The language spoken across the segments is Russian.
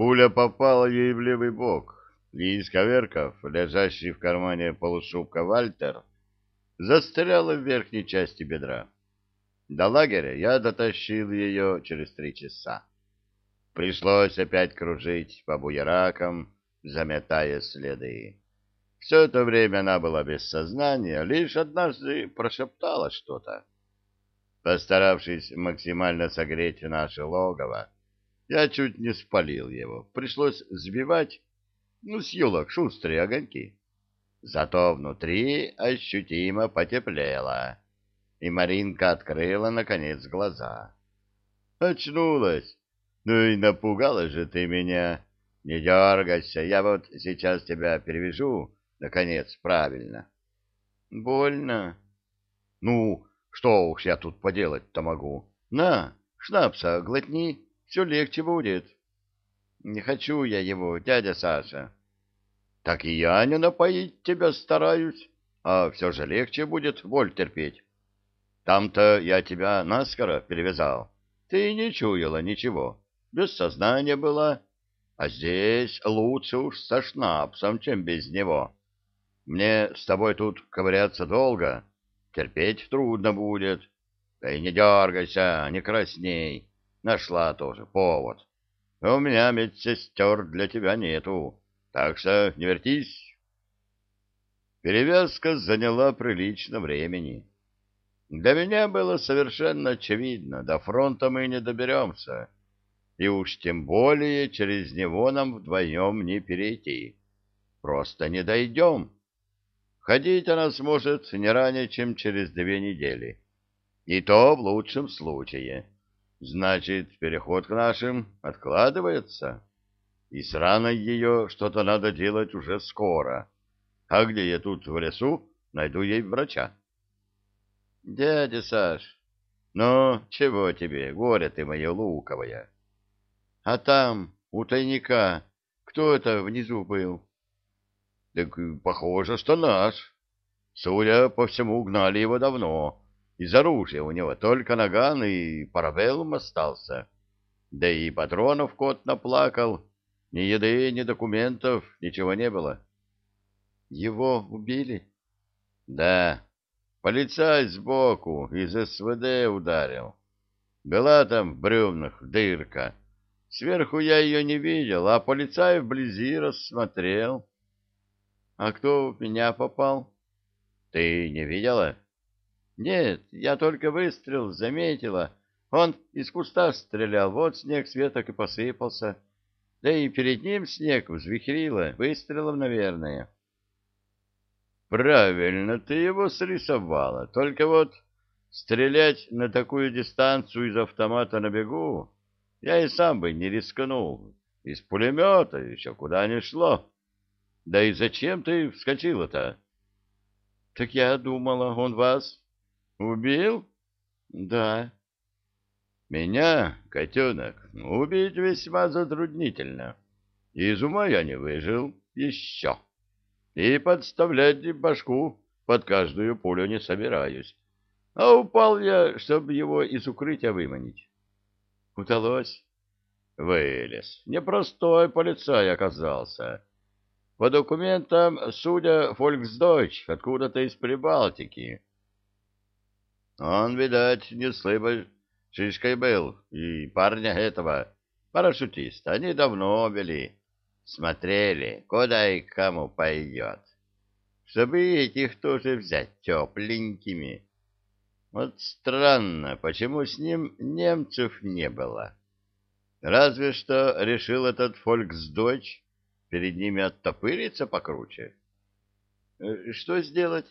Пуля попала ей в левый бок, и, исковеркав лежащий в кармане полушубка Вальтер, застряла в верхней части бедра. До лагеря я дотащил ее через три часа. Пришлось опять кружить по буеракам, заметая следы. Все это время она была без сознания, лишь однажды прошептала что-то. Постаравшись максимально согреть наше логово, я чуть не спалил его. Пришлось сбивать, ну, с елок шустрые огоньки. Зато внутри ощутимо потеплело, и Маринка открыла, наконец, глаза. Очнулась. Ну и напугала же ты меня. Не дергайся, я вот сейчас тебя перевяжу, наконец, правильно. Больно. Ну, что уж я тут поделать-то могу? На, шнапса глотни, все легче будет. Не хочу я его, дядя Саша. Так и я не напоить тебя стараюсь, а все же легче будет боль терпеть. Там-то я тебя наскоро перевязал. Ты не чуяла ничего, без сознания была. А здесь лучше уж со шнапсом, чем без него. Мне с тобой тут ковыряться долго, терпеть трудно будет. Да и не дергайся, не красней. Нашла тоже повод. У меня медсестер для тебя нету, так что не вертись. Перевязка заняла прилично времени. Для меня было совершенно очевидно, до фронта мы не доберемся, и уж тем более через него нам вдвоем не перейти. Просто не дойдем. Ходить она сможет не ранее, чем через две недели. И то в лучшем случае. Значит, переход к нашим откладывается. И с раной ее что-то надо делать уже скоро. А где я тут в лесу, найду ей врача. Дядя Саш, ну, чего тебе, горе ты мое луковое? А там, у тайника, кто это внизу был? Так похоже, что наш. Судя по всему, гнали его давно. Из оружия у него только наган и парабеллум остался. Да и патронов кот наплакал. Ни еды, ни документов, ничего не было. Его убили? Да. Полицай сбоку из СВД ударил. Была там в бревнах дырка. Сверху я ее не видел, а полицай вблизи рассмотрел. А кто в меня попал? Ты не видела? Нет, я только выстрел заметила. Он из куста стрелял, вот снег с веток и посыпался. Да и перед ним снег взвихрило, выстрелом, наверное. Правильно, ты его срисовала. Только вот стрелять на такую дистанцию из автомата на бегу я и сам бы не рискнул. Из пулемета еще куда ни шло. Да и зачем ты вскочила-то? — Так я думала, он вас убил? — Да. — Меня, котенок, убить весьма затруднительно. Из ума я не выжил еще. И подставлять башку под каждую пулю не собираюсь. А упал я, чтобы его из укрытия выманить. Удалось. Вылез. Непростой полицай оказался. По документам, судя, Фольксдойч, откуда-то из Прибалтики. Он, видать, не слыбой шишкой был, и парня этого, парашютиста, они давно вели. Смотрели, куда и кому пойдет. Чтобы этих тоже взять тепленькими. Вот странно, почему с ним немцев не было. Разве что решил этот Фольксдойч перед ними оттопыриться покруче. Э, что сделать?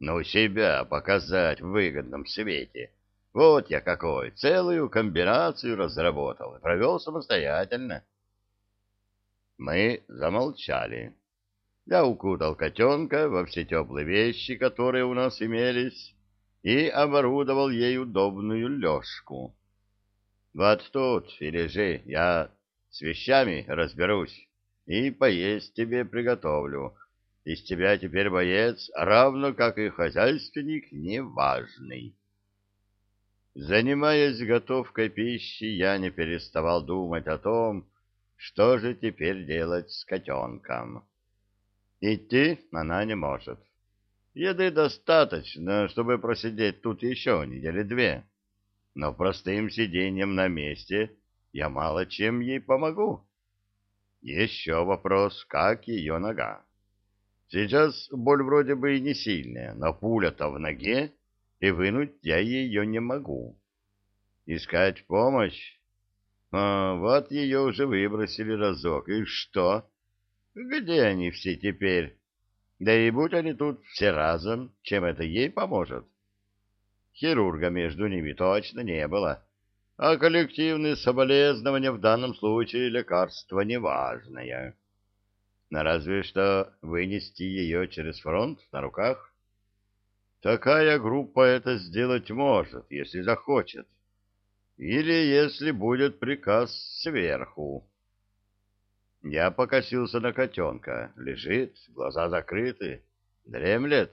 Ну, себя показать в выгодном свете. Вот я какой, целую комбинацию разработал и провел самостоятельно. Мы замолчали. Я укутал котенка во все теплые вещи, которые у нас имелись, и оборудовал ей удобную лёжку. Вот тут и лежи, я с вещами разберусь и поесть тебе приготовлю. Из тебя теперь боец, равно как и хозяйственник неважный. Занимаясь готовкой пищи, я не переставал думать о том, что же теперь делать с котенком. Идти она не может. Еды достаточно, чтобы просидеть тут еще недели две. Но простым сидением на месте я мало чем ей помогу. Еще вопрос, как ее нога. Сейчас боль вроде бы и не сильная, но пуля-то в ноге, и вынуть я ее не могу. Искать помощь? А, вот ее уже выбросили разок. И что? Где они все теперь? Да и будь они тут все разом, чем это ей поможет? Хирурга между ними точно не было. А коллективные соболезнования в данном случае лекарство неважное. Но разве что вынести ее через фронт на руках. Такая группа это сделать может, если захочет. Или если будет приказ сверху. Я покосился на котенка. Лежит, глаза закрыты, дремлет.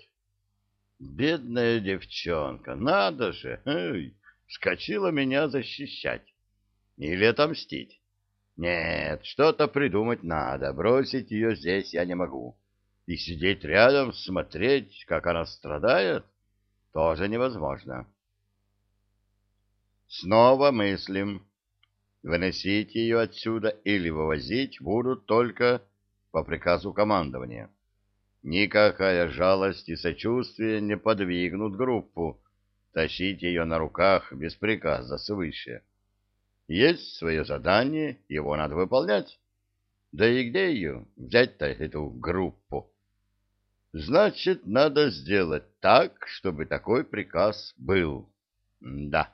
Бедная девчонка, надо же, эй, вскочила меня защищать. Или отомстить. Нет, что-то придумать надо, бросить ее здесь я не могу. И сидеть рядом, смотреть, как она страдает, тоже невозможно. Снова мыслим. Выносить ее отсюда или вывозить будут только по приказу командования. Никакая жалость и сочувствие не подвигнут группу тащить ее на руках без приказа свыше. Есть свое задание, его надо выполнять. Да и где ее взять-то, эту группу? Значит, надо сделать так, чтобы такой приказ был. Да,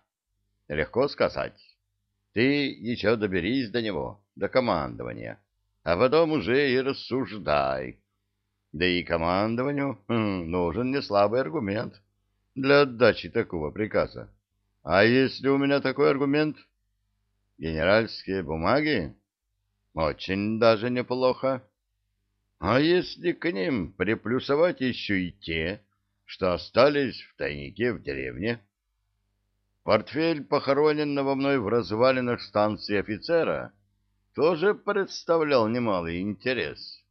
легко сказать. Ты еще доберись до него, до командования, а потом уже и рассуждай. Да и командованию хм, нужен не слабый аргумент для отдачи такого приказа. А если у меня такой аргумент? Генеральские бумаги? Очень даже неплохо. А если к ним приплюсовать еще и те, что остались в тайнике в деревне? Портфель похороненного мной в развалинах станции офицера тоже представлял немалый интерес.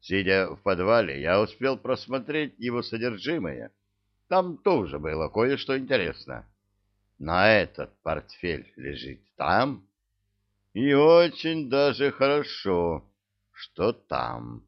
Сидя в подвале, я успел просмотреть его содержимое. Там тоже было кое-что интересно. На этот портфель лежит там. И очень даже хорошо, что там.